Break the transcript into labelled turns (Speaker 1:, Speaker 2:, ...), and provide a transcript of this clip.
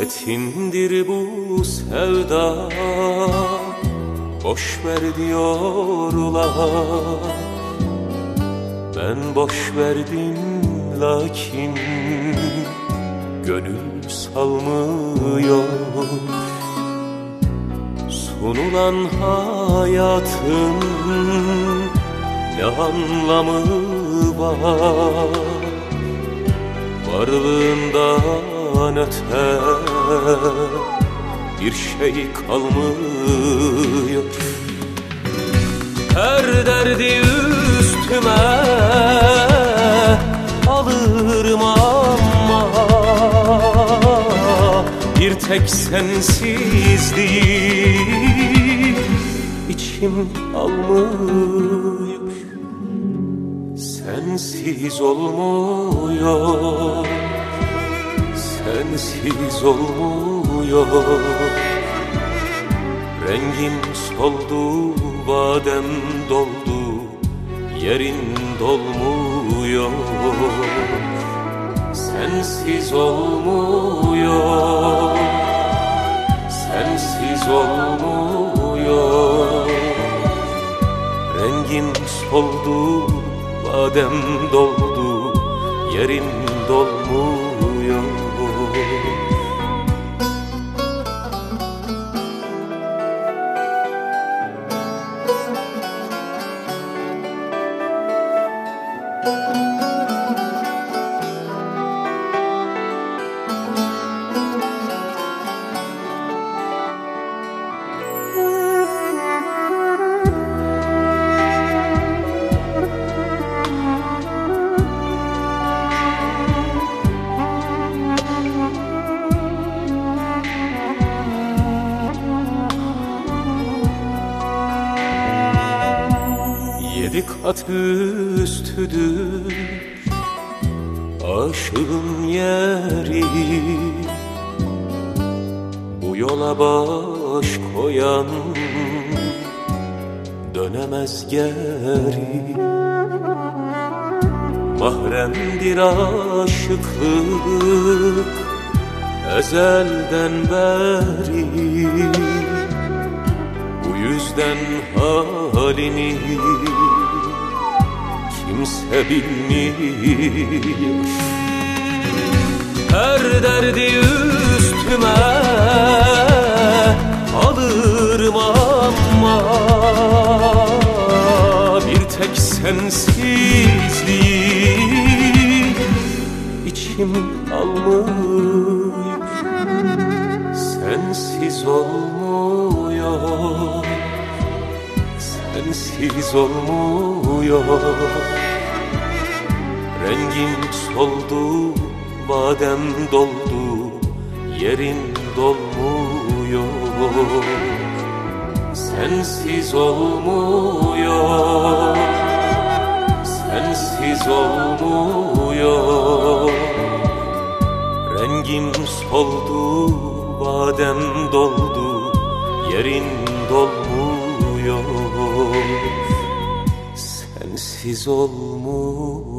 Speaker 1: Metindir bu sevda. Boş ver diyorlar. Ben boş verdim lakin Gönül salmıyor. Sunulan hayatın Ne anlamı var Öte bir şey kalmıyor. Her derdi üstüme alırım ama Bir tek sensizliği içim almıyor. Sensiz olmuyor Sensiz olmuyor. Rengin soldu, badem doldu Yerin dolmuyor. Sensiz olmuyor. Sensiz olmuyor. Rengin soldu, badem doldu Yerin dolmuyor Yedi kat üstüdür. Aşığın yeri. Bu yola baş koyan dönemez geri. Mahremdir aşıklık ezelden beri yüzden halini kimse bilmiyor. Her derdi üstüme alırım ama Bir tek sensizliği içim almıyor. Sensiz olmuyor Sensiz olmuyor. Rengin soldu, badem doldu Yerin dolmuyor. Sensiz olmuyor. Sensiz olmuyor. Rengim soldu, badem doldu Yerin dolmuyor Sensiz olmuyor